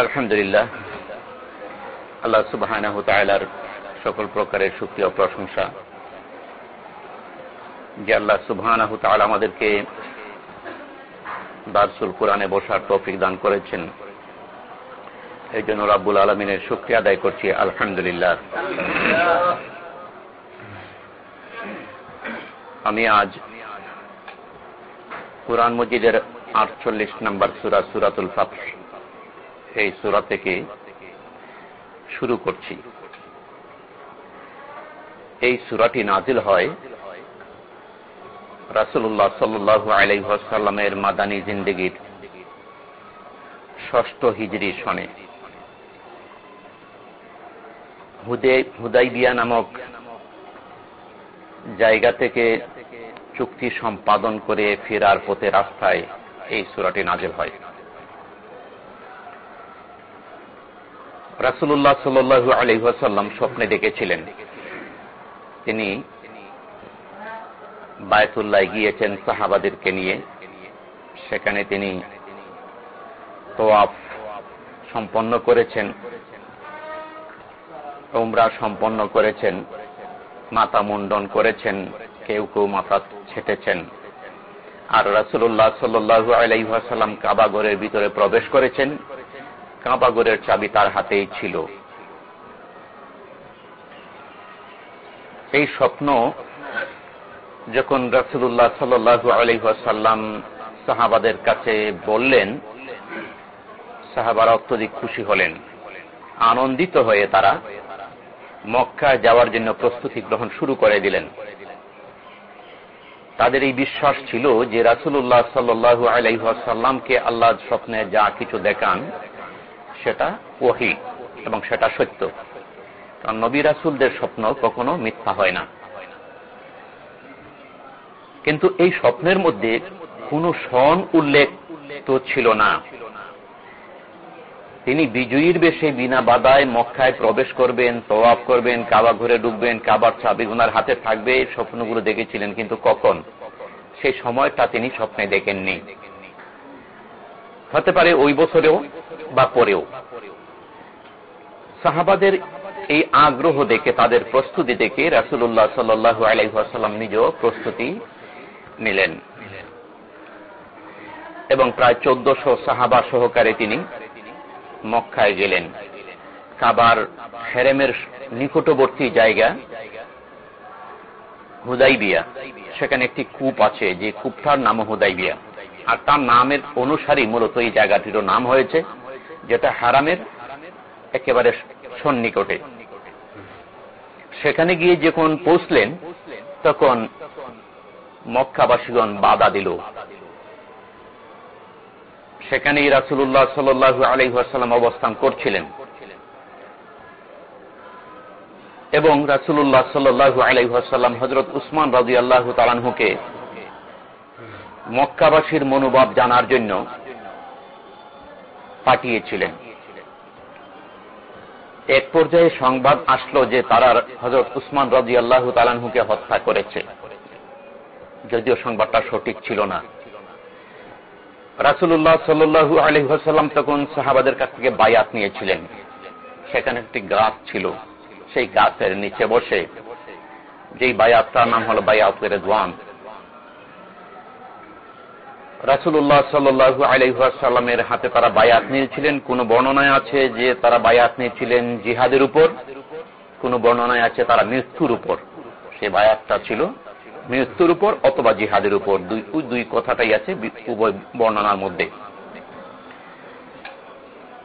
আলহামদুলিল্লাহ। আল্লাহ সুবাহ সকল প্রকারের সুক্রিয় প্রশংসা। যে আল্লাহ সুবাহ আমাদেরকে দারসুল কোরআনে বসার তৌফিক দান করেছেন। এই জন্য রাব্বুল আলমিনের শুক্রিয়া আদায় করছি, আলহামদুলিল্লাহ। আমি আজ কোরআন মজিদের আটচল্লিশ নম্বর সুরা সুরাতুল ফাত এই সুরা থেকে শুরু করছি। এই সুরাটি নাজিল হয় রাসুল্লাহ সাল্লু আলাইসাল্লামের মাদানী জিন্দগির ষষ্ঠ হিজড়ি সনে। হুদাইবিয়া নামক জায়গা থেকে চুক্তি সম্পাদন করে ফেরার পথে রাস্তায় এই সুরাটি নাজেল হয়। রাসুল্লাহ সাল্লু আলহাসাল্লাম স্বপ্নে দেখেছিলেন। তিনি বায়তুল্লাহ গিয়েছেন সাহাবাদেরকে নিয়ে। সেখানে তিনি তোয়াফ সম্পন্ন করেছেন ওমরা সম্পন্ন করেছেন মাতা মুন্ডন করেছেন, কেউ কেউ মাথা ছেটেছেন। আর রাসুল্লাহ সাল্লু আলাইসাল্লাম কাবাগরের ভিতরে প্রবেশ করেছেন। কাবাগরের চাবি তার হাতেই ছিল। এই স্বপ্ন যখন রাসুল্লাহ সাল্লু আলহাসাল্লাম সাহাবাদের কাছে বললেন, সাহাবারা অত্যধিক খুশি হলেন, আনন্দিত হয়ে তারা মক্কা যাওয়ার জন্য প্রস্তুতি গ্রহণ শুরু করে দিলেন। তাদের এই বিশ্বাস ছিল যে রাসুল্লাহ সাল্লু আলাইসাল্লামকে আল্লাহ স্বপ্নে যা কিছু দেখান সেটা ওহি এবং সেটা সত্য। কারণ নবী রাসুলদের স্বপ্ন কখনো মিথ্যা হয় না। কিন্তু এই স্বপ্নের মধ্যে কোন সন উল্লেখ তো ছিল না। তিনি বিজয়ীর বেশে বিনা বাদায় মক্কায় প্রবেশ করবেন তোয়াব করবেন, কাবা ঘুরে ডুববেন, কাবার চাবি ওনার হাতে থাকবে স্বপ্নগুলো দেখেছিলেন কিন্তু কখন? সেই সময়টা তিনি স্বপ্নে দেখেননি। হতে পারে ওই বছরেও বা পরেও। সাহাবাদের এই আগ্রহ দেখে, তাদের প্রস্তুতি দেখে রাসুল্লাহ সাল্লু আলাইসাল্লাম নিজেও প্রস্তুতি নিলেন। এবং প্রায় চোদ্দশো সাহাবা সহকারে তিনি মক্কায় গেলেন। কাবার হেরেমের নিকটবর্তী জায়গা হুদাইবিয়া। সেখানে একটি কূপ আছে, যে কূপটার নাম হুদাইবিয়া। আর তার নামের অনুসারী মূলত এই জায়গাটিরও নাম হয়েছে, যেটা হারামের একেবারে সন্নিকটে। সেখানে গিয়ে যখন পৌঁছলেন, তখন মক্কাবাসীগণ বাধা দিল। সেখানেই রাসুল্লাহ সাল্লু আলহাসাল্লাম অবস্থান করছিলেন। এবং রাসুল্লাহ সাল্লু আলহাসাল্লাম হজরত উসমান রাজু আল্লাহ তালানহুকে মক্কাবাসীর মনোভাব জানার জন্য পাঠিয়েছিলেন। এক পর্যায়ে সংবাদ আসলো যে তারা হজরত উসমান রাজি আল্লাহ তালানহুকে হত্যা করেছে। যদিও সংবাদটা সঠিক ছিল না। রাসুল্লাহ সাল্লু আলহাসাল্লাম তখন সাহাবাদের কাছ থেকে বায়াত নিয়েছিলেন। সেখানে একটি গাছ ছিল। সেই গাছের নিচে বসে যেই বায়াতটার নাম হল বায়াতের দোয়ান রাসুল্লাহ সাল্লু আলহাসাল্লামের হাতে তারা বায়াত নিয়েছিলেন। কোন বর্ণনায় আছে যে তারা বায়াত নিয়েছিলেন জিহাদের উপর? কোন বর্ণনায় আছে তারা মৃত্যুর উপর? সে বায়াতটা ছিল মৃত্যুর উপর অথবা জিহাদের উপর। দুই কথাটাই আছে উভয় বর্ণনার মধ্যে।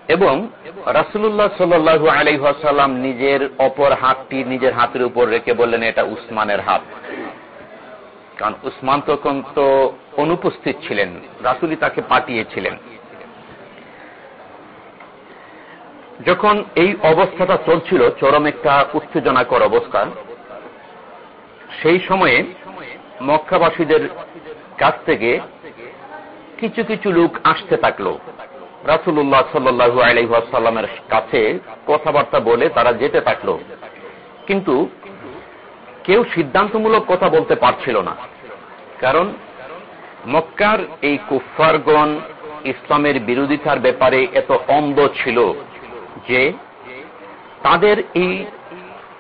এবং রাসুল্লাহ সাল্লু আলহাসাল্লাম নিজের অপর হাতটি নিজের হাতের উপর রেখে বললেন, এটা উসমানের হাত। কারণ উসমান তখন তো অনুপস্থিত ছিলেন রাসুলি তাকে পাঠিয়েছিলেন। যখন এই অবস্থাটা চলছিল, চরম একটা উত্তেজনাকর অবস্থা, সেই সময়ে মক্কাবাসীদের কাছ থেকে কিছু কিছু লোক আসতে থাকল। রাসুল্লাহ সাল্লু আলহাসাল্লামের কাছে কথাবার্তা বলে তারা যেতে থাকল। কিন্তু কেউ সিদ্ধান্তমূলক কথা বলতে পারছিল না। কারণ মক্কার এই কুফারগণ ইসলামের বিরোধিতার ব্যাপারে এত অন্ধ ছিল যে তাদের এই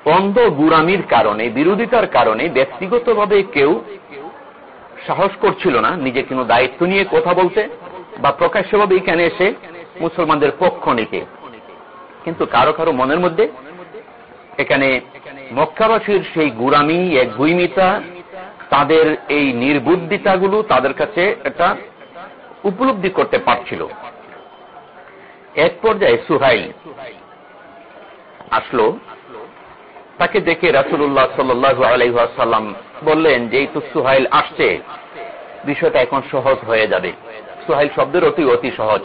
অন্ধ গুরামির কারণে, বিরোধিতার কারণে ব্যক্তিগতভাবে কেউ সাহস করছিল না নিজে কোনো দায়িত্ব নিয়ে কথা বলতে বা প্রকাশ্যভাবে এখানে এসে মুসলমানদের পক্ষ নিতে। কিন্তু কারও কারও মনের মধ্যে এখানে মক্কাবাসীর সেই গুরামি, এক গুইমিতা তাদের এই নির্বুদ্ধিতাগুলো তাদের কাছে একটা উপলব্ধি করতে পারছিল। এক পর্যায়ে সুহাই আসলো, তাকে দেখে রাসুল্লাহ সাল্লু বললেন যে, এই তো সুহাইল আসছে। বিষয়টা এখন সহজ হয়ে যাবে। সুহাইল শব্দের অতি অতি সহজ।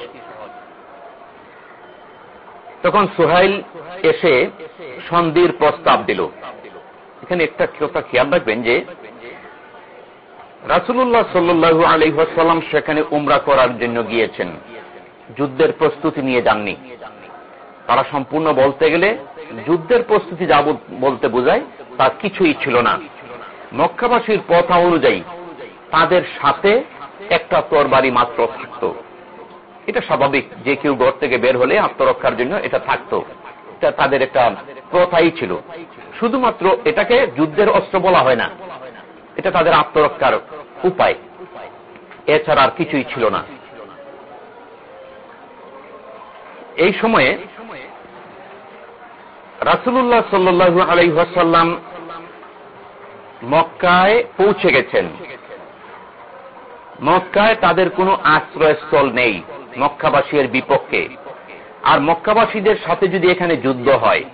তখন সুহাইল এসে সন্ধির প্রস্তাব দিল। এখানে একটা কথা খেয়াল রাখবেন যে রাসুল্লাহ সাল্লু আলহাসাল্লাম সেখানে উমরা করার জন্য গিয়েছেন। যুদ্ধের প্রস্তুতি নিয়ে যাননি। তারা সম্পূর্ণ বলতে গেলে যুদ্ধের প্রস্তুতি যা বলতে বোঝায় তার কিছুই ছিল না। মক্কাবাসীর পথা অনুযায়ী তাদের সাথে একটা তরবারি মাত্র থাকত। এটা স্বাভাবিক যে কেউ ঘর থেকে বের হলে আত্মরক্ষার জন্য এটা থাকত। তাদের একটা প্রথাই ছিল। শুধুমাত্র এটাকে যুদ্ধের অস্ত্র বলা হয় না। এটা তাদের আত্মরক্ষার উপায়। এছাড়া আর কিছুই ছিল না। এই সময়ে রাসুল্লাহ সাল্লু আলাইসাল্লাম মক্কায় পৌঁছে গেছেন। মক্কায় তাদের কোনো আশ্রয়স্থল নেই। মক্কাবাসীর বিপক্ষে। আর মক্কাবাসীদের সাথে যদি এখানে যুদ্ধ হয়,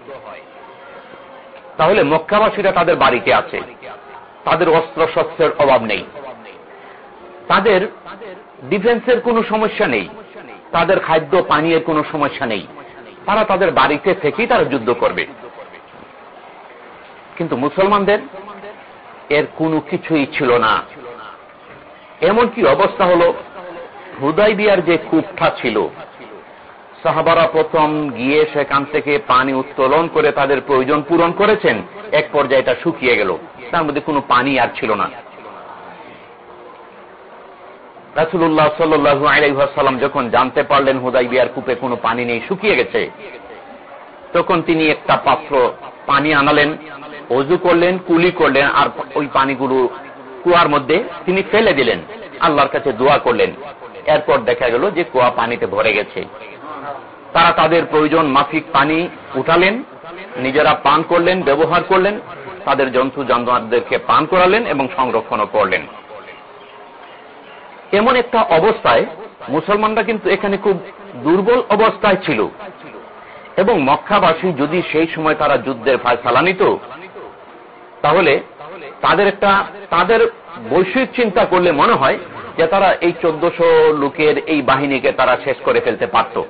তাহলে মক্কাবাসীরা তাদের বাড়িতে আছে। তাদের অস্ত্র শস্ত্রের অভাব নেই। তাদের ডিফেন্সের কোনো সমস্যা নেই। তাদের খাদ্য, পানীয়ের কোনো সমস্যা নেই। তারা তাদের বাড়িতে থেকেই তারা যুদ্ধ করবে। কিন্তু মুসলমানদের এর কোনো কিছুই ছিল না। এমন কি অবস্থা হল হুদাই বিয়ার যে কূপটা ছিল, সাহাবারা প্রথম গিয়ে সেখান থেকে পানি উত্তোলন করে তাদের প্রয়োজন পূরণ করেছেন। এক পর্যায়ে এটা শুকিয়ে গেল। তার মধ্যে কোনো পানি আর ছিল না। রাসুল্লাহ সাল্লু আলাইসাল্লাম যখন জানতে পারলেন হুদাই বিয়ার কূপে কোনো পানি নেই, শুকিয়ে গেছে, তখন তিনি একটা পাত্র পানি আনালেন, অজু করলেন, কুলি করলেন, আর ওই পানিগুলো কুয়ার মধ্যে তিনি ফেলে দিলেন। আল্লাহর কাছে দোয়া করলেন। এরপর দেখা গেল যে কুয়া পানিতে ভরে গেছে। তারা তাদের প্রয়োজন মাফিক পানি উঠালেন, নিজেরা পান করলেন, ব্যবহার করলেন, তাদের জন্তু জানোয়ারদেরকে পান করালেন এবং সংরক্ষণও করলেন। এমন একটা অবস্থায় মুসলমানরা কিন্তু এখানে খুব দুর্বল অবস্থায় ছিল। এবং মক্কাবাসী যদি সেই সময় তারা যুদ্ধের ফায়সালা নিত, তাহলে তাদের একটা, তাদের বৈশ্বিক চিন্তা করলে মনে হয় যে তারা এই চোদ্দশো লোকের এই বাহিনীকে তারা শেষ করে ফেলতে পারত।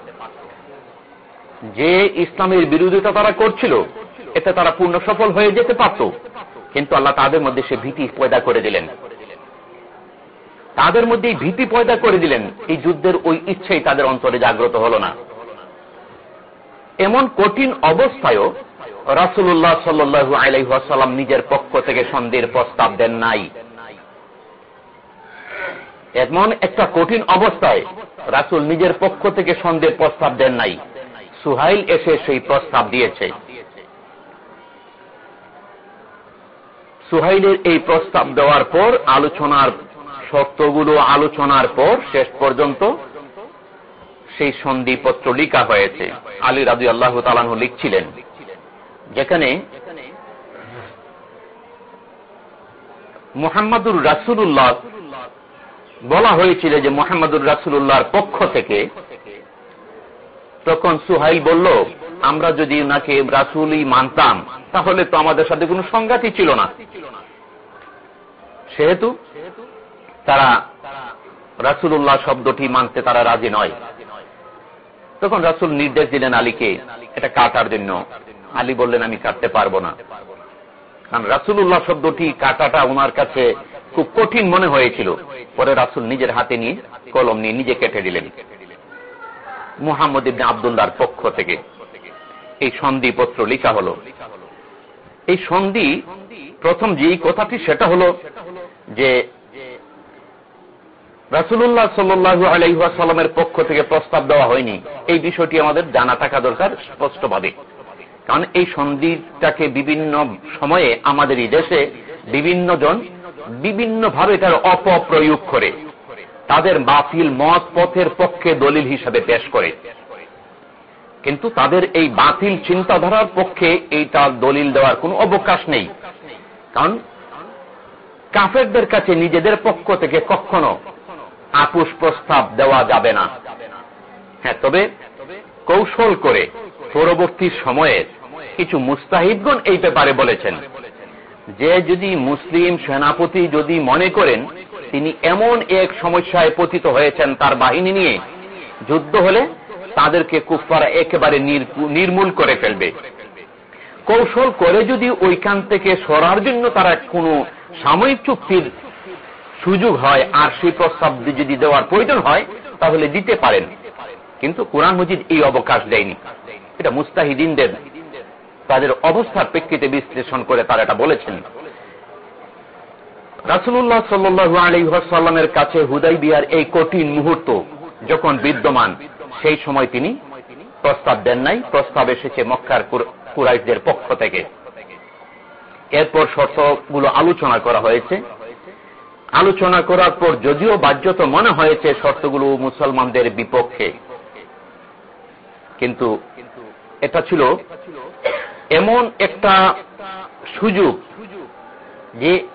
যে ইসলামের বিরোধিতা তারা করছিল, এতে তারা পূর্ণ সফল হয়ে যেতে পারত। কিন্তু আল্লাহ তাদের মধ্যে সে ভীতি পয়দা করে দিলেন। তাদের মধ্যে ভীতি পয়দা করে দিলেন, এই যুদ্ধের ওই ইচ্ছেই তাদের অন্তরে জাগ্রত হল না। এমন কঠিন অবস্থায়ও রাসুল্লাহ সাল্লু আলাইসাল্লাম নিজের পক্ষ থেকে সন্ধির প্রস্তাব দেন নাই। এমন একটা কঠিন অবস্থায় রাসুল নিজের পক্ষ থেকে সন্ধির প্রস্তাব দেন নাই। সুহাইল এসে সেই প্রস্তাব দিয়েছে। সুহাইলের এই প্রস্তাব দেওয়ার পর আলোচনার শর্তগুলো আলোচনার পর শেষ পর্যন্ত সেই সন্ধিপত্র লিখা হয়েছে। আলী রাজু আল্লাহ তালানহ লিখছিলেন, যেখানে মোহাম্মদুর রাসুল্লাহ বলা হয়েছিল যে মোহাম্মদুর রাসুল্লাহর পক্ষ থেকে, তখন সুহাইল বলল, আমরা যদি ওনাকে রাসুলই মানতাম, তাহলে তো আমাদের সাথে কোনো সংঘাতই ছিল না। সেহেতু তারা রাসুল্লাহ শব্দটি মানতে তারা রাজি নয়। তখন রাসুল নির্দেশ দিলেন আলীকে, এটা কাটার জন্য। আলী বললেন, আমি কাটতে পারব না। কারণ রাসুল্লাহ শব্দটি কাটাটা ওনার কাছে খুব কঠিন মনে হয়েছিল। পরে রাসুল নিজের হাতে নিয়ে কলম নিয়ে নিজে কেটে দিলেন। মুহাম্মদ ইবনে আবদুল্লাহর পক্ষ থেকে। এই সন্ধি পত্র লেখা হলো। এই সন্ধি প্রথম যে কথাটি সেটা হলো যে রাসুল্লাহ সাল্লু আলাইসাল্লামের পক্ষ থেকে প্রস্তাব দেওয়া হয়নি। এই বিষয়টি আমাদের জানা থাকা দরকার, স্পষ্টভাবে। কারণ এই সন্ধিটাকে বিভিন্ন সময়ে আমাদের এই দেশে বিভিন্ন জন বিভিন্ন ভাবে তার অপপ্রয়োগ করে। তাদের বাতিল মত পথের পক্ষে দলিল হিসাবে পেশ করে। কিন্তু তাদের এই বাতিল চিন্তাধারার পক্ষে এইটা দলিল দেওয়ার কোনো অবকাশ নেই। কারণ কাফেরদের কাছে নিজেদের পক্ষ থেকে কখনো আপুষ প্রস্তাব দেওয়া যাবে না। হ্যাঁ তবে কৌশল করে পরবর্তী সময়ে কিছু মুস্তাহিদগণ এই ব্যাপারে বলেছেন। যে যদি মুসলিম সেনাপতি যদি মনে করেন তিনি এমন এক সমস্যায় পতিত হয়েছেন তার বাহিনী নিয়ে, যুদ্ধ হলে তাদেরকে কুফারা একেবারে নির্মূল করে ফেলবে। কৌশল করে যদি ওইখান থেকে সরার জন্য তারা কোনো সাময়িক চুক্তির সুযোগ হয়, আর সেই প্রস্তাব যদি দেওয়ার প্রয়োজন হয়, তাহলে দিতে পারেন। কিন্তু কোরআন মজিদ এই অবকাশ দেয়নি। এটা মুস্তাহিদিনদের তাদের অবস্থার প্রেক্ষিতে বিশ্লেষণ করে তারা এটা বলেছেন। রাসুল্লাহ সাল্লু আলহামের কাছে হুদাই বিহার এই কঠিন মুহূর্ত যখন বিদ্যমান, সেই সময় তিনি প্রস্তাব দেন নাই। প্রস্তাব এসেছে মক্কার কুরাইশদের পক্ষ থেকে। এরপর শর্তগুলো আলোচনা করা হয়েছে। আলোচনা করার পর যদিও বাহ্যত মনে হয়েছে শর্তগুলো মুসলমানদের বিপক্ষে, কিন্তু এটা ছিল এমন একটা সুযোগ যে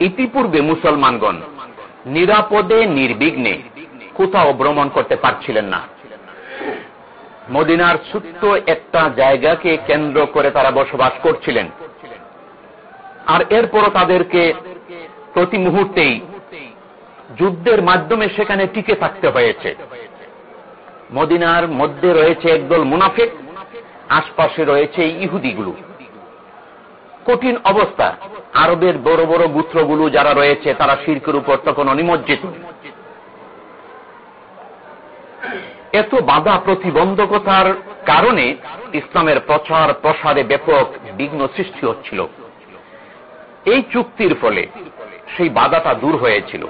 ইতিপূর্বে মুসলমানগণ নিরাপদে, নির্বিঘ্নে কোথাও ভ্রমণ করতে পারছিলেন না। মদিনার ছোট্ট একটা জায়গাকে কেন্দ্র করে তারা বসবাস করছিলেন। আর এরপরও তাদেরকে প্রতি মুহূর্তেই যুদ্ধের মাধ্যমে সেখানে টিকে থাকতে হয়েছে। মদিনার মধ্যে রয়েছে একদল মুনাফিক। আশপাশে রয়েছে ইহুদিগুলো। কঠিন অবস্থা। আরবের বড় বড় গুত্রগুলো যারা রয়েছে, তারা শির্কের উপর তখন অনিমজ্জিত। এত বাধা প্রতিবন্ধকতার কারণে ইসলামের প্রচার প্রসারে ব্যাপক বিঘ্ন সৃষ্টি হচ্ছিল। এই চুক্তির ফলে সেই বাধাটা দূর হয়েছিল।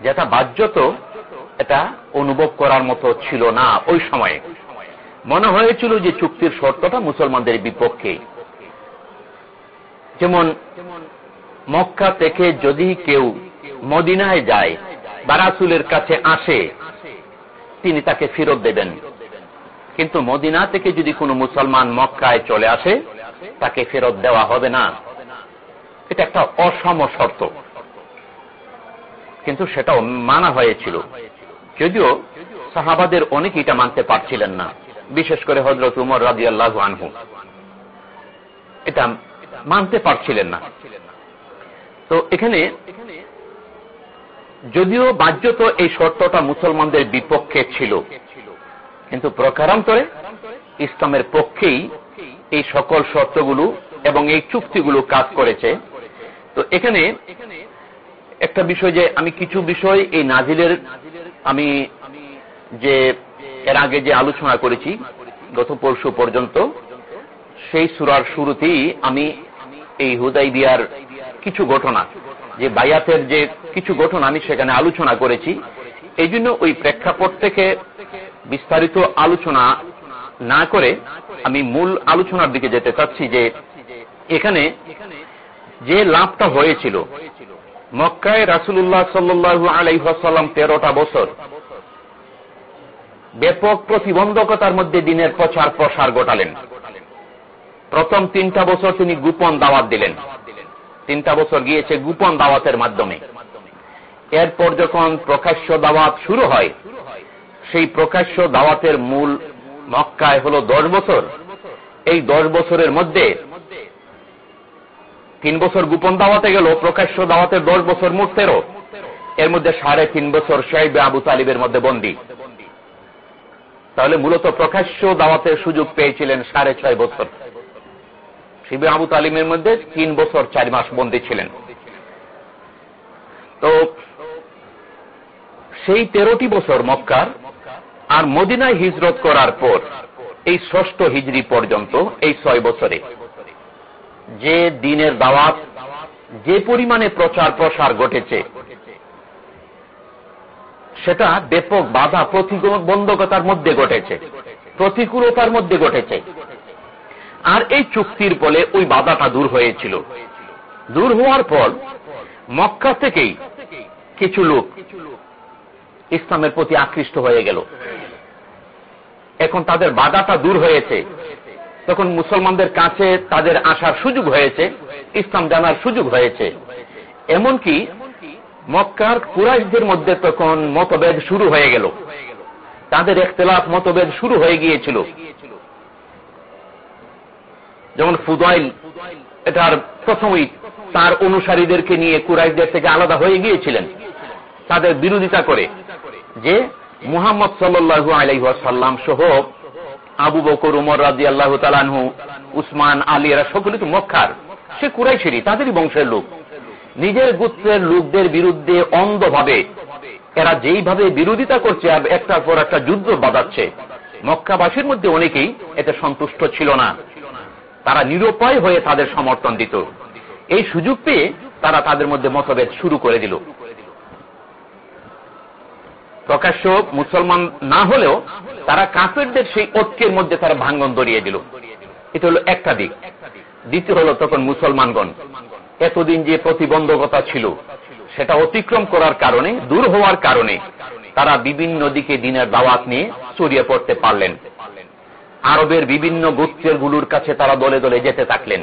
যেটা বাহ্যত এটা অনুভব করার মতো ছিল না ওই সময়ে। মনে হয়েছিল যে চুক্তির শর্তটা মুসলমানদের বিপক্ষে। যেমন, মক্কা থেকে যদি কেউ মদিনায় যায়, বারাসুলের কাছে আসে, তিনি তাকে ফেরত দেবেন। কিন্তু মদিনা থেকে যদি কোনো মুসলমান মক্কায় চলে আসে, তাকে ফেরত দেওয়া হবে না। এটা একটা অসম শর্ত। কিন্তু সেটাও মানা হয়েছিল। যদিও সাহাবাদের অনেক এটা মানতে পারছিলেন না। বিশেষ করে হজরত উমর রাজি আল্লাহ আনহু। এটা মানতে পারছিলেন না। তো এখানে যদিও বাহ্যত এই শর্তটা মুসলমানদের বিপক্ষে ছিল, কিন্তু প্রকারান্তরে ইসলামের পক্ষেই এই সকল শর্তগুলো এবং এই চুক্তিগুলো কাজ করেছে। তো এখানে একটা বিষয় যে আমি কিছু বিষয় এই নাজিলের আমি যে এর আগে যে আলোচনা করেছি গত পরশু পর্যন্ত, সেই সুরার শুরুতেই আমি এই হুদাই বিয়ার কিছু ঘটনা, যে বায়াতের যে কিছু ঘটনা আমি সেখানে আলোচনা করেছি। এই জন্য ওই প্রেক্ষাপট থেকে বিস্তারিত আলোচনা না করে আমি মূল আলোচনার দিকে যেতে চাচ্ছি যে এখানে যে লাভটা হয়েছিল, মক্কায় রাসুল্লাহ সাল্লু আলাইসাল্লাম তেরোটা বছর ব্যাপক প্রতিবন্ধকতার মধ্যে দিনের প্রচার প্রসার ঘটালেন। প্রথম তিনটা বছর তিনি গোপন দাওয়াত দিলেন। তিনটা বছর গিয়েছে গোপন দাওয়াতের মাধ্যমে। এরপর যখন প্রকাশ্য দাওয়াত শুরু হয়, সেই প্রকাশ্য দাওয়াতের মূল মক্কায় হল দশ বছর। এই দশ বছরের মধ্যে তিন বছর গোপন দাওয়াতে গেল, প্রকাশ্য দাওয়াতের দশ বছর মুহূর্তেরও এর মধ্যে সাড়ে তিন বছর সাহেব আবু তালিবের মধ্যে বন্দী। তাহলে মূলত প্রকাশ্য দাওয়াতের সুযোগ পেয়েছিলেন সাড়ে ছয় বছর। শিবে আবু তালিমের মধ্যে তিন বছর চার মাস বন্দী ছিলেন। তো সেই তেরোটি বছর মক্কার আর মদিনায় হিজরত করার পর এই ষষ্ঠ হিজড়ি পর্যন্ত এই ছয় বছরে যে দিনের দাওয়াত, যে পরিমাণে প্রচার প্রসার ঘটেছে সেটা ব্যাপক বাধা প্রতিবন্ধকতার মধ্যে ঘটেছে। প্রতিকূলতার মধ্যে ঘটেছে। আর এই চুক্তির ফলে ওই বাধাটা দূর হয়েছিল। দূর হওয়ার পর মক্কা থেকেই কিছু লোক ইসলামের প্রতি আকৃষ্ট হয়ে গেল। এখন তাদের বাধাটা দূর হয়েছে। তখন মুসলমানদের কাছে তাদের আসার সুযোগ হয়েছে, ইসলাম জানার সুযোগ হয়েছে। এমনকি মক্কার কুরাইশদের মধ্যে তখন মতভেদ শুরু হয়ে গেল। তাদের একতলাফ মতভেদ শুরু হয়ে গিয়েছিল। যেমন ফুদাইল, এটার প্রথমেই তার অনুসারীদেরকে নিয়ে কুরাইশদের থেকে আলাদা হয়ে গিয়েছিলেন। তাদের বিরোধিতা করে যে মুহাম্মদ সাল্লু আলাইসাল্লাম সহ আবু বকর, উমর রাজি আল্লাহ তালানহু উসমান, আলী, এরা সকলে তো মক্কার। সে কুরাইশেরই, তাদেরই বংশের লোক। নিজের গোত্রের লোকদের বিরুদ্ধে অন্ধভাবে। এরা যেইভাবে বিরোধিতা করছে একটার পর একটা যুদ্ধ বাঁধাচ্ছে। মক্কাবাসীর মধ্যে অনেকেই এতে সন্তুষ্ট ছিল না। তারা নিরুপায় হয়ে তাদের সমর্থন দিত। এই সুযোগ পেয়ে তারা তাদের মধ্যে মতভেদ শুরু করে দিল। প্রকাশ্য মুসলমান না হলেও তারা কাফেরদের সেই ঐক্যের মধ্যে তারা ভাঙ্গন ধরিয়ে দিল। এটা হলো একটা দিক। দ্বিতীয় হলো তখন মুসলমানগণ। এতদিন যে প্রতিবন্ধকতা ছিল, সেটা অতিক্রম করার কারণে, দূর হওয়ার কারণে, তারা বিভিন্ন দিকে দিনের দাওয়াত নিয়ে ছড়িয়ে পড়তে পারলেন। আরবের বিভিন্ন গোত্রেরগুলোর কাছে তারা দলে দলে যেতে থাকলেন।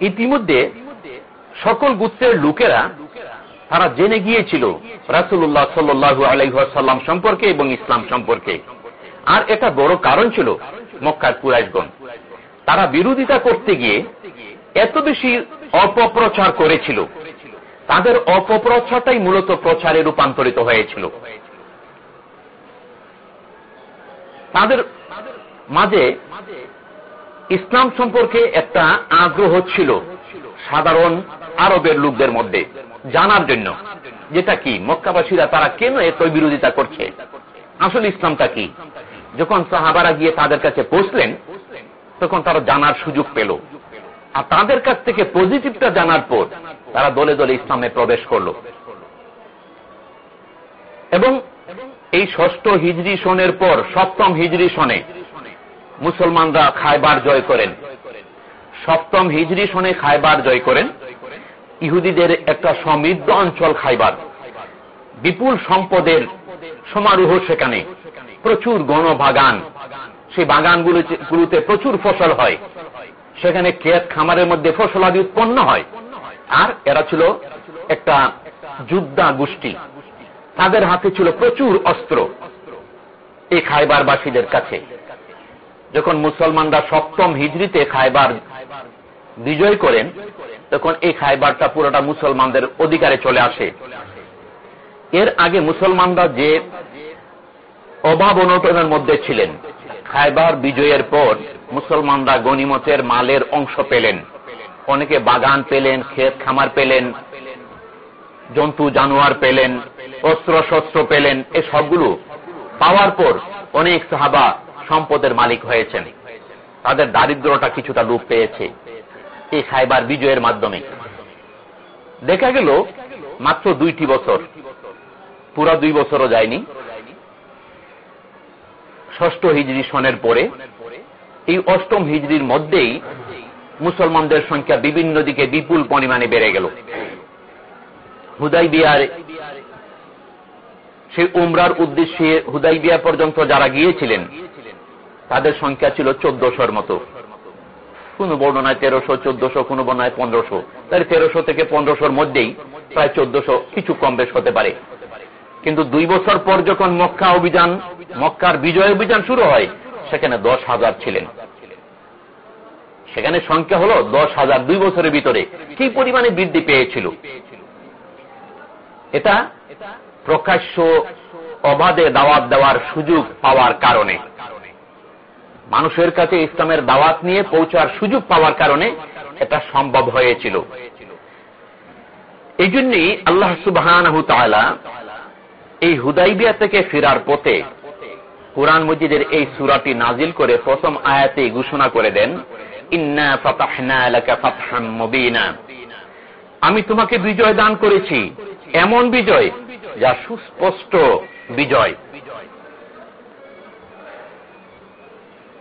ইতিমধ্যে সকল গোত্রের লোকেরা তারা জেনে গিয়েছিল রাসুল্লাহ সাল্লু আলাইসাল্লাম সম্পর্কে এবং ইসলাম সম্পর্কে। আর এটা বড় কারণ ছিল মক্কার কুরাইশগণ। তারা বিরোধিতা করতে গিয়ে এত বেশি অপপ্রচার করেছিল। তাদের অপপ্রচারটাই মূলত প্রচারে রূপান্তরিত হয়েছিল। তাদের মাঝে ইসলাম সম্পর্কে একটা আগ্রহ ছিল সাধারণ আরবের লোকদের মধ্যে জানার জন্য, যেটা কি, মক্কাবাসীরা তারা কেন এত বিরোধিতা করছে? আসলে ইসলামটা কি? যখন সাহাবারা গিয়ে তাদের কাছে পৌঁছলেন তখন তারা জানার সুযোগ পেল। আর তাদের কাছ থেকে পজিটিভটা জানার পর তারা দলে দলে ইসলামে প্রবেশ করল। এবং এই ষষ্ঠ হিজড়ি সনের পর, সপ্তম হিজড়ি সনে মুসলমানরা খায়বার জয় করেন। সপ্তম হিজড়ি সনে খায়বার জয় করেন। ইহুদিদের একটা সমৃদ্ধ অঞ্চল খাইবার বিপুল সম্পদের সমারোহ সেখানে। প্রচুর গণবাগান। সেই বাগানগুলোতে প্রচুর ফসল হয়। সেখানে ক্ষেত খামারের মধ্যে ফসল আদি উৎপন্ন হয়। আর এরা ছিল একটা যুদ্ধা গোষ্ঠী। তাদের হাতে ছিল প্রচুর অস্ত্র এই খাইবারবাসীদের কাছে। যখন মুসলমানরা সপ্তম হিজড়িতে খাইবার বিজয় করেন, তখন এই খাইবারটা পুরোটা মুসলমানদের অধিকারে চলে আসে। এর আগে মুসলমানরা যে অভাব অনটনের মধ্যে ছিলেন খাইবার বিজয়ের পর মুসলমানরা গণিমতের মালের অংশ পেলেন। অনেকে বাগান পেলেন, ক্ষেত খামার পেলেন, জন্তু জানোয়ার পেলেন অস্ত্র শস্ত্র পেলেন, এ সবগুলো পাওয়ার পর অনেক সাহাবা সম্পদের মালিক হয়েছেন। তাদের দারিদ্রটা কিছুটা লুপ পেয়েছে এই খাইবার বিজয়ের মাধ্যমে। দেখা গেল মাত্র দুইটি বছর। পুরা দুই বছরও যায়নি। ষষ্ঠ হিজড়ি সনের পরে, এই অষ্টম হিজড়ির মধ্যেই মুসলমানদের সংখ্যা বিভিন্ন দিকে বিপুল পরিমাণে বেড়ে গেল। হুদাই বিয়ার সেই উমরার উদ্দেশ্যে হুদাই বিয়া পর্যন্ত যারা গিয়েছিলেন, তাদের সংখ্যা ছিল চোদ্দশোর মতো। কোন বর্ণনায় তেরোশো, চোদ্দশো, কোন বর্ণায় পনেরোশো। তাই তেরোশো থেকে পনেরোশোর মধ্যেই প্রায় চোদ্দশো, কিছু কম বেশ হতে পারে। কিন্তু দুই বছর পর যখন মক্কা অভিযান, মক্কার বিজয় অভিযান শুরু হয়, সেখানে দশ হাজার ছিলেন। সেখানে সংখ্যা হলো দশ হাজার দুই বছরের ভিতরে। কি পরিমাণে বৃদ্ধি পেয়েছিল? এটা প্রকাশ্য অবাধে দাওয়াত দেওয়ার সুযোগ পাওয়ার কারণে। মানুষের কাছে ইসলামের দাওয়াত নিয়ে পৌঁছার সুযোগ পাওয়ার কারণে এটা সম্ভব হয়েছিল। এই জন্যই আল্লাহ সুবাহ এই হুদাইবিয়া থেকে ফেরার পথে কোরআন মজিদের এই সুরাটি নাজিল করে প্রথম আয়াতে ঘোষণা করে দেন, ইন্না ফাতাহনা লাকা ফাতহাম মুবিনা। আমি তোমাকে বিজয় দান করেছি, এমন বিজয় যা সুস্পষ্ট বিজয়।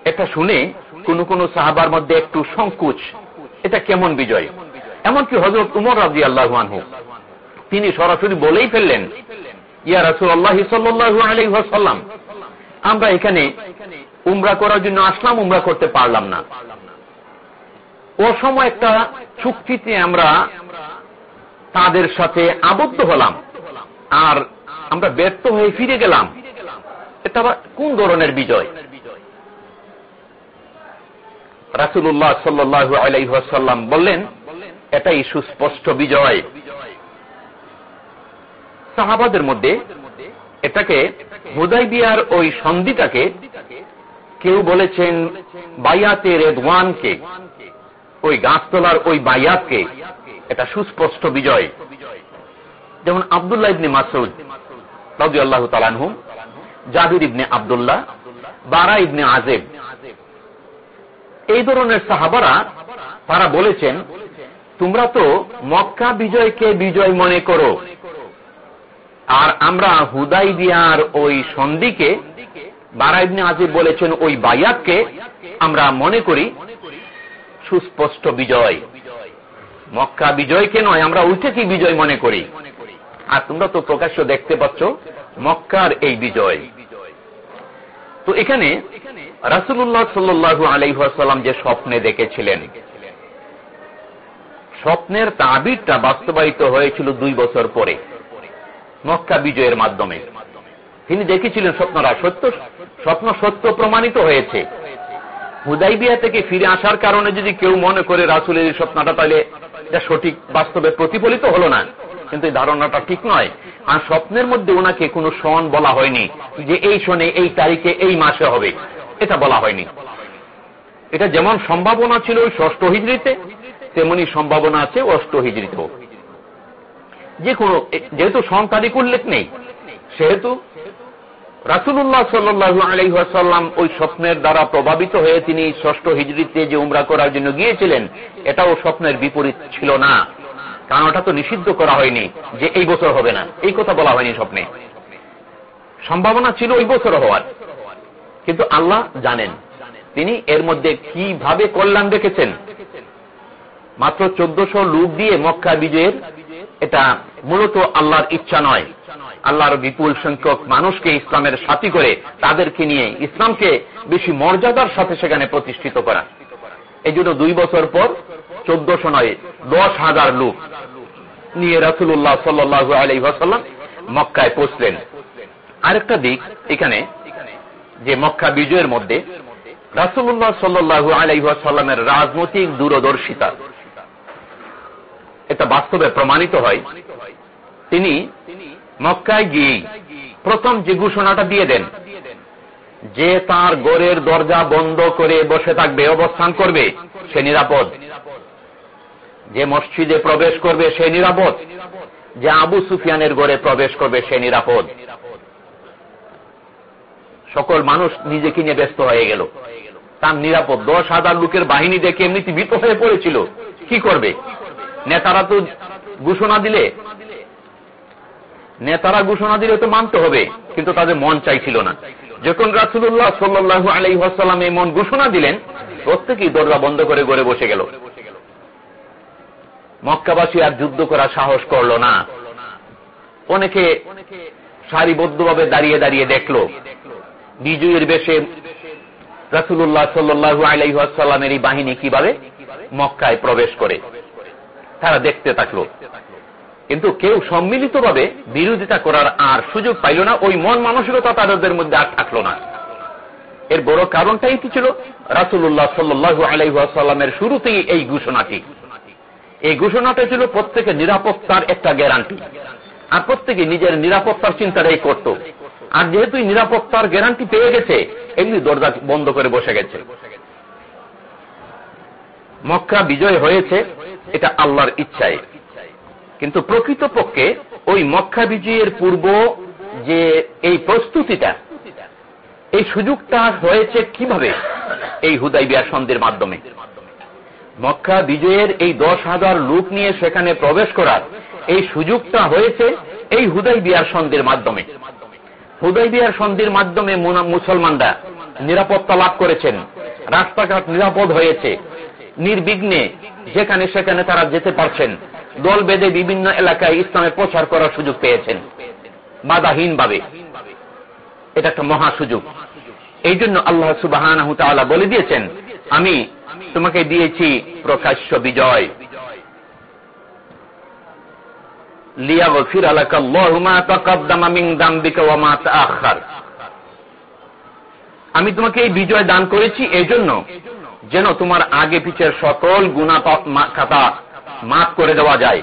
এটা শুনে কোন কোন সাহাবার মধ্যে একটু সংকুচ, এটা কেমন বিজয়? এমনকি হজরত উমর রাজি আল্লাহ তিনি সরাসরি বলেই ফেললেন ইয়া রাসুল আল্লাহ সাল্লু আমরা এখানে উমরা করার জন্য আসলাম, উমরা করতে পারলাম না। ও সময় একটা চুক্তিতে আমরা তাদের সাথে আবদ্ধ হলাম, আর আমরা ব্যর্থ হয়ে ফিরে গেলাম। এটা আবার কোন ধরনের বিজয়? রাসুল্লাহ সাল্লু আলাইসাল্লাম বললেন, এটাই সুস্পষ্ট বিজয়। সাহাবাদের মধ্যে এটাকে হুদাই বিয়ার ওই সন্ধিটাকে কেউ বলেছেন বাইয়াতে রেদওয়ানকে, ওই গাছতলার ওই বাইয়াতকে এটা সুস্পষ্ট বিজয়। যেমন আবদুল্লাহ ইবনে মাসুদ রাজু আল্লাহ তালানহুম জাবির ইবনে আবদুল্লাহ, বারা ইবনে আজেব এই ধরনের সাহাবারা, তারা বলেছেন, তোমরা তো মক্কা বিজয়কে বিজয় মনে করো। আর আমরা হুদাই বিয়ার ওই সন্ধিকে বারাইবনে আজিব বলেছেন ওই বায়াতকে আমরা মনে করি সুস্পষ্ট বিজয়। মক্কা বিজয়কে নয়, আমরা ওইটাকে বিজয় মনে করি? আর তোমরা তো প্রকাশ্য দেখতে পাচ্ছ মক্কার এই বিজয়। তো এখানে রাসুল্লাহ সাল্লু আলাইসাল্লাম যে স্বপ্নে দেখেছিলেন, স্বপ্নের তাবিরটা বাস্তবায়িত হয়েছিল দুই বছর পরে। মক্কা বিজয়ের মাধ্যমে। তিনি দেখেছিলেন স্বপ্নরা সত্য, স্বপ্ন সত্য প্রমাণিত হয়েছে। হুদাইবিয়া থেকে ফিরে আসার কারণে যদি কেউ মনে করে রাসুলের এই স্বপ্নটা, তাহলে এটা সঠিক বাস্তবে প্রতিফলিত হলো না। কিন্তু এই ধারণাটা ঠিক নয়। আর স্বপ্নের মধ্যে ওনাকে কোনো সন বলা হয়নি যে এই সনে, এই তারিখে, এই মাসে হবে। এটা বলা হয়নি। এটা যেমন সম্ভাবনা ছিল ষষ্ঠ হিজড়িতে, তেমনি সম্ভাবনা আছে অষ্ট হিজড়িতেও যে কোনো যেহেতু সন তারিখ উল্লেখ নেই, সেহেতু রাসুল্লাহ সাল্লু আলহাসাল্লাম ওই স্বপ্নের দ্বারা প্রভাবিত হয়ে তিনি ষষ্ঠ হিজড়িতে যে উমরা করার জন্য গিয়েছিলেন, এটাও স্বপ্নের বিপরীত ছিল না। কারণ ওটা তো নিষিদ্ধ করা হয়নি যে এই বছর হবে না। এই কথা বলা হয়নি স্বপ্নে। সম্ভাবনা ছিল ওই বছর হওয়ার। কিন্তু আল্লাহ জানেন তিনি এর মধ্যে কীভাবে কল্যাণ রেখেছেন মাত্র চোদ্দশো লোক দিয়ে মক্কা বিজয়ের এটা মূলত আল্লাহর ইচ্ছা নয়। আল্লাহর বিপুল সংখ্যক মানুষকে ইসলামের সাথী করে তাদেরকে নিয়ে ইসলামকে বেশি মর্যাদার সাথে সেখানে প্রতিষ্ঠিত করা। এই জন্য দুই বছর পর চোদ্দশো নয়, দশ হাজার লোক নিয়ে রাসুল্লাহ সাল্লু আলহাসাল্লাম মক্কায় পৌঁছলেন। আরেকটা দিক এখানে, যে মক্কা বিজয়ের মধ্যে রাসুল্লাহ সাল্লু আলাইসাল্লামের রাজনৈতিক দূরদর্শিতা এটা বাস্তবে প্রমাণিত হয়। তিনি মক্কায় গিয়েই প্রথম যে ঘোষণাটা দিয়ে দেন, যে তার গড়ের দরজা বন্ধ করে বসে থাকবে, অবস্থান করবে, সে নিরাপদ। যে মসজিদে প্রবেশ করবে, সে নিরাপদ। যে আবু সুফিয়ানের গড়ে প্রবেশ করবে, সে নিরাপদ। সকল মানুষ নিজেকে নিয়ে ব্যস্ত হয়ে গেল। তার নিরাপদ। দশ হাজার লোকের বাহিনী দেখে এমনিতে বিপ হয়ে পড়েছিল। কি করবে? নেতারা তো ঘোষণা দিলে। নেতারা ঘোষণা দিলে তো মানতে হবে, কিন্তু তাদের মন চাইছিল না। যখন রাসুল্লাহ সাল্লু আলাইসাল্লাম এই মন ঘোষণা দিলেন, প্রত্যেকেই দরজা বন্ধ করে গড়ে বসে গেল। মক্কাবাসী আর যুদ্ধ করার সাহস করল না। অনেকে সারিবদ্ধভাবে দাঁড়িয়ে দাঁড়িয়ে দেখল। বিজয়ের বেশে রাসুল্লাহ সাল্লু আলাইসাল্লামের এই বাহিনী কীভাবে মক্কায় প্রবেশ করে। তারা দেখতে থাকল। কিন্তু কেউ সম্মিলিতভাবে বিরোধিতা করার আর সুযোগ পাইল না, ওই মন মানসিকতা তাদের মধ্যে আর থাকল না। এর বড় কারণটাই কি ছিল? রাসুল্লাহ সাল্লু আলাইসাল্লামের শুরুতেই এই ঘোষণাটি। এই ঘোষণাটা ছিল প্রত্যেকের নিরাপত্তার একটা গ্যারান্টি। আর প্রত্যেকে নিজের নিরাপত্তার চিন্তাটাই করত। আর যেহেতু নিরাপত্তার গ্যারান্টি পেয়ে গেছে, এমনি দরজা বন্ধ করে বসে গেছে। মক্কা বিজয় হয়েছে, এটা আল্লাহর ইচ্ছায়। কিন্তু প্রকৃতপক্ষে ওই মক্কা বিজয়ের পূর্ব যে এই প্রস্তুতিটা, এই সুযোগটা হয়েছে কীভাবে? এই হুদাই বিয়ার সন্ধির মাধ্যমে। মক্কা বিজয়ের এই দশ হাজার লোক নিয়ে সেখানে প্রবেশ করার এই সুযোগটা হয়েছে এই হুদাই বিয়ার সন্ধির মাধ্যমে। হুদাই বিয়ার সন্ধির মাধ্যমে মুসলমানরা নিরাপত্তা লাভ করেছেন, রাস্তাঘাট নিরাপদ হয়েছে নির্বিঘ্নে যেখানে সেখানে তারা যেতে পারছেন। দল বেঁধে বিভিন্ন এলাকায় ইসলামের প্রচার করার সুযোগ পেয়েছেন। বাধাহীন ভাবে এটা একটা মহা সুযোগ। এই জন্য আল্লাহ সুবাহ বলে দিয়েছেন, আমি তোমাকে দিয়েছি প্রকাশ্য বিজয়। আমি তোমাকে এই বিজয় দান করেছি এই জন্য যেন তোমার আগে পিছের সকল গুণা খাতা মাফ করে দেওয়া যায়।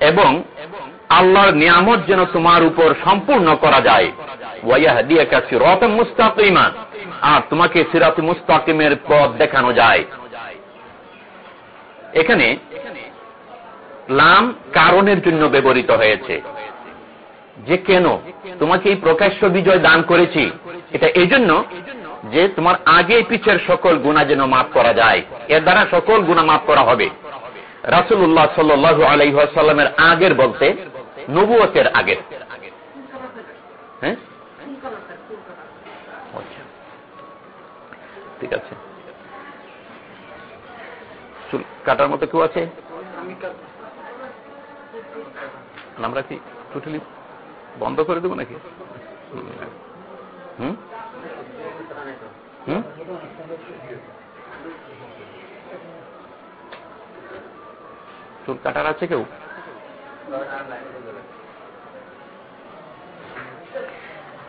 এবং আল্লাহর নিয়ামত যেন তোমার উপর সম্পূর্ণ করা যায়। আর তোমাকে সিরাত মুস্তাকিমের পথ দেখানো যায়। এখানে লাম কারণের জন্য ব্যবহৃত হয়েছে। যে কেন তোমাকে এই প্রকাশ্য বিজয় দান করেছি, এটা এই জন্য যে তোমার আগে পিছের সকল গুণা যেন মাফ করা যায়। এর দ্বারা সকল গুণা মাফ করা হবে। রাসুল্লাহ সাল্লু আলাইসাল্লামের আগের বলতে নবুয়তের আগের। হ্যাঁ? আচ্ছা। ঠিক আছে। চুল কাটার মতো কেউ আছে? আমরা কি টোটালি বন্ধ করে দেবো নাকি? চুল কাটার আছে কেউ?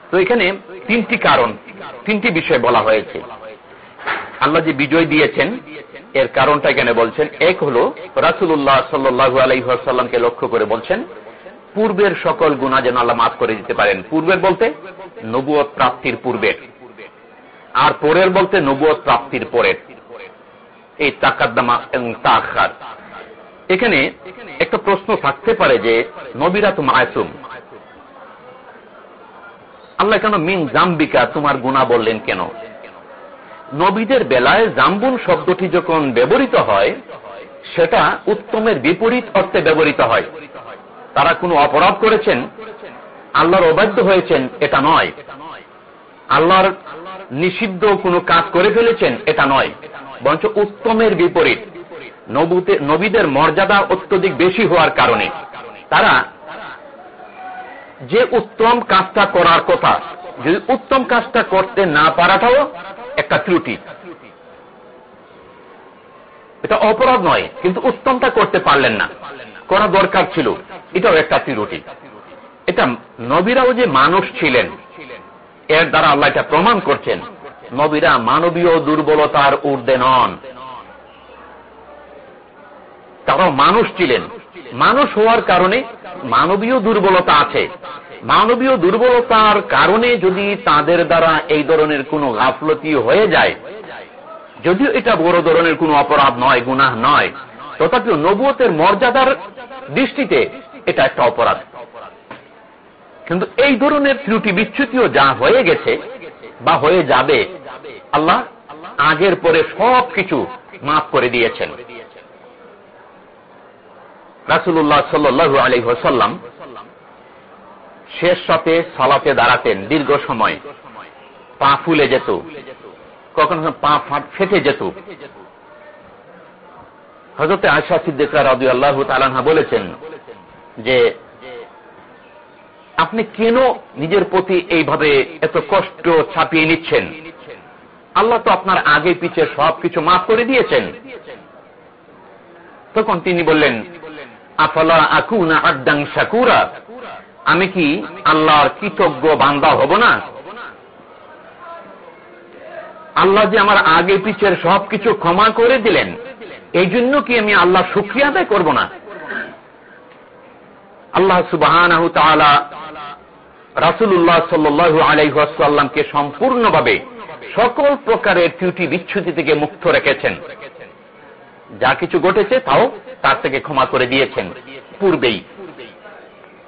তো এখানে তিনটি কারণ, তিনটি বিষয় বলা হয়েছে। আল্লাহ যে বিজয় দিয়েছেন, এর কারণটা এখানে বলছেন। এক হল রাসুল্লাহ সাল্লু আলাইসাল্লামকে লক্ষ্য করে বলছেন পূর্বের সকল গুণা যেন আল্লাহ মাফ করে দিতে পারেন। পূর্বের বলতে নবুয় প্রাপ্তির পূর্বের। আর পরের বলতে নবুয় প্রাপ্তির পরের। এই তাকাদ্দামা এবং তাখার। এখানে একটা প্রশ্ন থাকতে পারে যে, নবীরা তো মায়সুম আল্লাহ কেন মিন জাম্বিকা তোমার গুণা বললেন কেন? নবীদের বেলায় জাম্বুন শব্দটি যখন ব্যবহৃত হয়, সেটা উত্তমের বিপরীত অর্থে ব্যবহৃত হয়। তারা কোনো অপরাধ করেছেন? আল্লাহর অবাধ্য হয়েছেন, এটা নয়। আল্লাহর নিষিদ্ধ কোনো কাজ করে ফেলেছেন, এটা নয়। বরঞ্চ উত্তমের বিপরীত। নবীদের মর্যাদা অত্যধিক বেশি হওয়ার কারণে। তারা যে উত্তম কাজটা করার কথা, যদি উত্তম কাজটা করতে না পারাটাও একটা ত্রুটি। এটা অপরাধ নয়, কিন্তু উত্তমটা করতে পারলেন না। করা দরকার ছিল? এটাও একটা ত্রুটি এটা নবীরাও যে মানুষ ছিলেন, এর দ্বারা আল্লাহ এটা প্রমাণ করছেন। নবীরা মানবীয় দুর্বলতার ঊর্ধ্বে নন। তারাও মানুষ ছিলেন। মানুষ হওয়ার কারণে মানবীয় দুর্বলতা আছে। মানবীয় দুর্বলতার কারণে যদি তাদের দ্বারা এই ধরনের কোনো গাফলতি হয়ে যায়, যদিও এটা বড় ধরনের কোনো অপরাধ নয়, গুনাহ নয় তথাপিও নবুয়তের মর্যাদার দৃষ্টিতে এটা একটা অপরাধ। কিন্তু এই ধরনের ত্রুটি বিচ্ছুতিও যা হয়ে গেছে বা হয়ে যাবে, আল্লাহ আগের পরে সব কিছু মাফ করে দিয়েছেন। রাসুল্লাহ সাল্লু আলী হোসাল্লাম শেষ সাথে সালাতে দাঁড়াতেন, দীর্ঘ সময়। পা ফুলে যেত, কখনো পা ফেটে যেত। হজরতে আশা সিদ্দিকা রাজু আল্লাহ তালানহা বলেছেন যে, আপনি কেন নিজের প্রতি এইভাবে এত কষ্ট ছাপিয়ে নিচ্ছেন? আল্লাহ তো আপনার আগে পিছিয়ে সবকিছু মাফ করে দিয়েছেন। তখন তিনি বললেন, আফলা আকুনা আদাং শাকুরা? আমি কি আল্লাহর কৃতজ্ঞ বান্দা হব না? আল্লাহ যে আমার আগে পিছের সবকিছু ক্ষমা করে দিলেন এই জন্য কি আমি আল্লাহ সুক্রিয়া আদায় করব না? আল্লাহ সুবাহ রাসুল্লাহ সাল্লু আলাইসাল্লামকে সম্পূর্ণভাবে সকল প্রকারের ত্রুটি বিচ্ছুতি থেকে মুক্ত রেখেছেন। যা কিছু ঘটেছে তাও তার থেকে ক্ষমা করে দিয়েছেন পূর্বেই।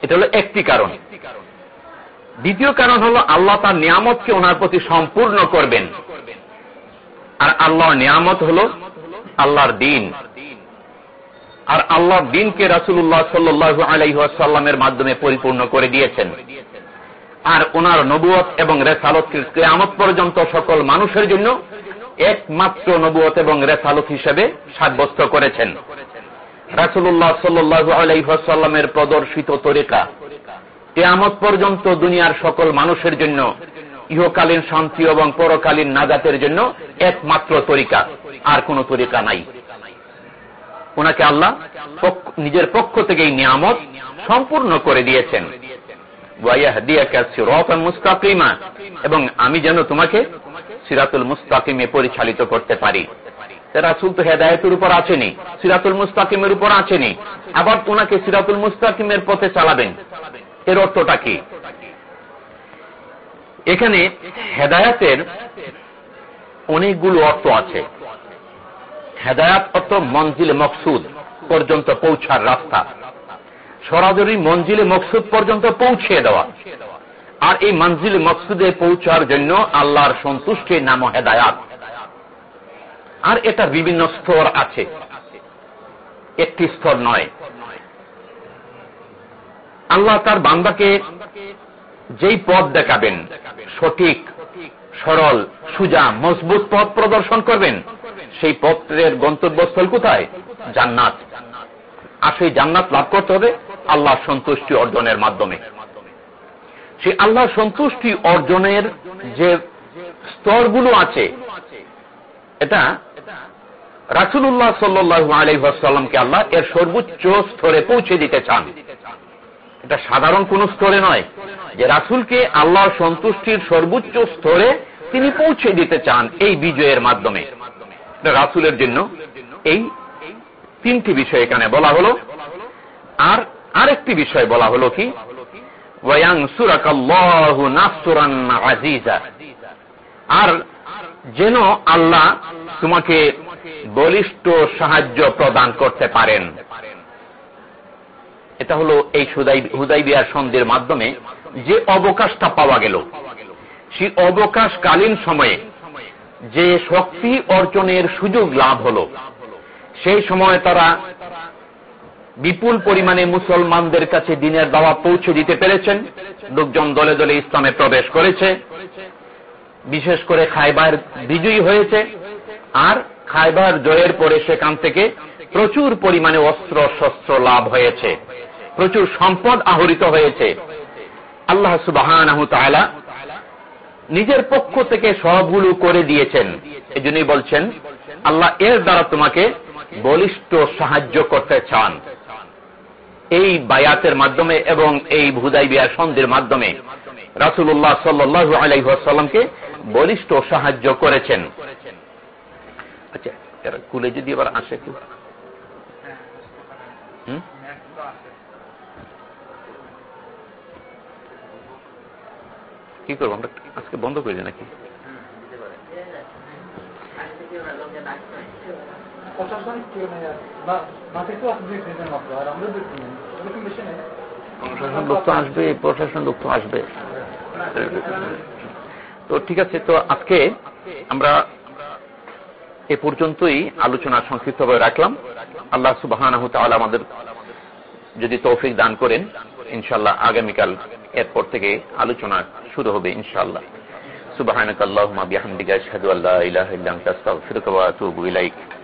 এটা হলো একটি কারণ। দ্বিতীয় কারণ হলো আল্লাহ তার নিয়ামতকে ওনার প্রতি সম্পূর্ণ করবেন। আর আল্লাহ নিয়ামত হল আল্লাহর দিন। আর আল্লাহর দিনকে রাসুল্লাহ সাল্লু আলাইসাল্লামের মাধ্যমে পরিপূর্ণ করে দিয়েছেন। আর ওনার নবুয়ত এবং রেসালতকে কেয়ামত পর্যন্ত সকল মানুষের জন্য একমাত্র নবুয়ত এবং রেসালত হিসেবে সাব্যস্ত করেছেন। রাসুল্লাহ সাল্লু আলাইসাল্লামের প্রদর্শিত তরিকা কেয়ামত পর্যন্ত দুনিয়ার সকল মানুষের জন্য ইহকালীন শান্তি এবং পরকালীন নাজাতের জন্য একমাত্র তরিকা, আর কোন তরিকা নাই। ওনাকে আল্লাহ নিজের পক্ষ থেকে এই নিয়ামত সম্পূর্ণ করে দিয়েছেন। মুস্তাকিমা, এবং আমি যেন তোমাকে সিরাতুল মুস্তাকিমে পরিচালিত করতে পারি। রাসুল তো হেদায়তের উপর আছেনি সিরাতুল মুস্তাকিমের উপর আছেনি আবার ওনাকে সিরাতুল মুস্তাকিমের পথে চালাবেন। এর অর্থটা কি? এখানে হেদায়াতের অনেকগুলো অর্থ আছে। হেদায়াত অর্থ মঞ্জিল মকসুদ পর্যন্ত পৌঁছার রাস্তা। সরাসরি মঞ্জিলে মকসুদ পর্যন্ত পৌঁছে দেওয়া। আর এই মঞ্জিল মকসুদে পৌঁছার জন্য আল্লাহর সন্তুষ্টির নাম হেদায়াত। আর এটা বিভিন্ন স্তর আছে। একটি স্তর নয়। আল্লাহ তার বান্দাকে যেই পথ দেখাবেন সঠিক সরল সুজা মজবুত পথ প্রদর্শন করবেন। সেই পথের গন্তব্যস্থল কোথায়? জান্নাত। আর সেই জান্নাত লাভ করতে হবে আল্লাহ সন্তুষ্টি অর্জনের মাধ্যমে। সেই আল্লাহ সন্তুষ্টি অর্জনের যে স্তরগুলো আছে এটা রাসুল্লাহ সাল্লু আলহাসাল্লামকে আল্লাহ এর সর্বোচ্চ স্তরে পৌঁছে দিতে চান। এটা সাধারণ কোন স্তরে নয়। যে রাসুলকে আল্লাহ সন্তুষ্টির সর্বোচ্চ স্তরে তিনি পৌঁছে দিতে চান এই বিজয়ের মাধ্যমে। রাসুলের জন্য। এই তিনটি বিষয় এখানে বলা হলো। আর আরেকটি বিষয় বলা হলো কি? আর যেন আল্লাহ তোমাকে বলিষ্ঠ সাহায্য প্রদান করতে পারেন। এটা হলো এই হুদাই বিয়ার সন্ধির মাধ্যমে যে অবকাশটা পাওয়া গেল। সেই অবকাশকালীন সময়ে যে শক্তি অর্জনের সুযোগ লাভ হল, সেই সময় তারা বিপুল পরিমাণে মুসলমানদের কাছে দিনের দাওয়া পৌঁছে দিতে পেরেছেন। লোকজন দলে দলে ইসলামে প্রবেশ করেছে। বিশেষ করে খাইবার বিজয়ী হয়েছে। আর খাইবার জয়ের পরে সেখান থেকে প্রচুর পরিমাণে অস্ত্র শস্ত্র লাভ হয়েছে। প্রচুর সম্পদ আহরিত হয়েছে। আল্লাহ সুবাহ নিজের পক্ষ থেকে সবগুলো করে দিয়েছেন। এই জন্যই বলছেন, আল্লাহ এর দ্বারা তোমাকে বলিষ্ঠ সাহায্য করতে চান। এই বায়াতের মাধ্যমে এবং এই ভুদাই বিয়ার সন্ধির মাধ্যমে রাসুল্লাহ সাল্লু আলাইসাল্লামকে বলিষ্ঠ সাহায্য করেছেন। আচ্ছা কুলে যদি এবার আসে কি করব? আমরা আজকে বন্ধ করি নাকি? প্রশাসন লোক তো আসবে প্রশাসন লোক তো আসবে তো ঠিক আছে তো আজকে আমরা এ পর্যন্তই আলোচনা সংক্ষিপ্তভাবে রাখলাম। আল্লাহ সুবাহ আমাদের যদি তৌফিক দান করেন ইনশাল্লাহ আগামীকাল এরপর থেকে আলোচনা শুরু হবে ইনশাআল্লাহ। সুবাহ আল্লাহ বিহামদিকা শাহাদু আল্লাহ ইলাহ ইল্লাহ তাস্তাগফিরুকা ওয়া আতুবু ইলাইক।